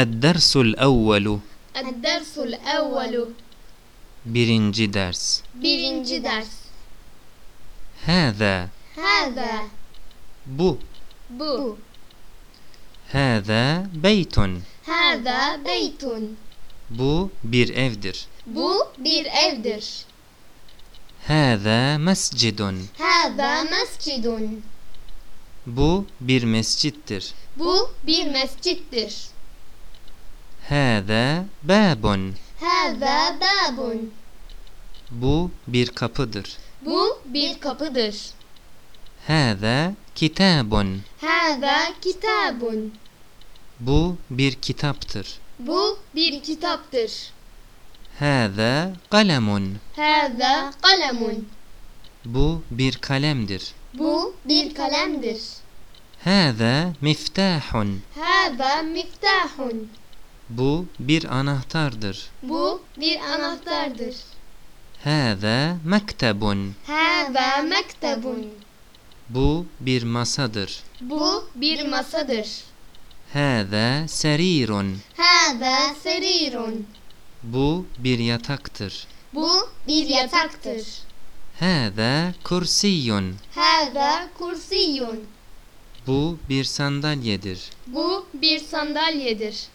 الدرس الأول الدرس الأول birinci ders birinci ders هذا هذا bu bu هذا بيت هذا بيت bu bir evdir bu bir evdir هذا مسجد هذا مسجد bu bir mescittir bu bir mescittir هذا باب هذا باب bu bir kapıdır bu bir kapıdır هذا كتاب هذا كتاب bu bir kitaptır bu bir kitaptır هذا قلم هذا قلم bu bir kalemdir bu bir kalemdir هذا مفتاح هذا مفتاح bu bir anahtardır. Bu bir anahtardır. Hâzâ mektebun. Hâzâ mektebun. Bu bir masadır. Bu bir masadır. Hâzâ serirun. Hâzâ serirun. Bu bir yataktır. Bu bir yataktır. Hâzâ kursiyun. Hâzâ kursiyun. Bu bir sandalyedir. Bu bir sandalyedir.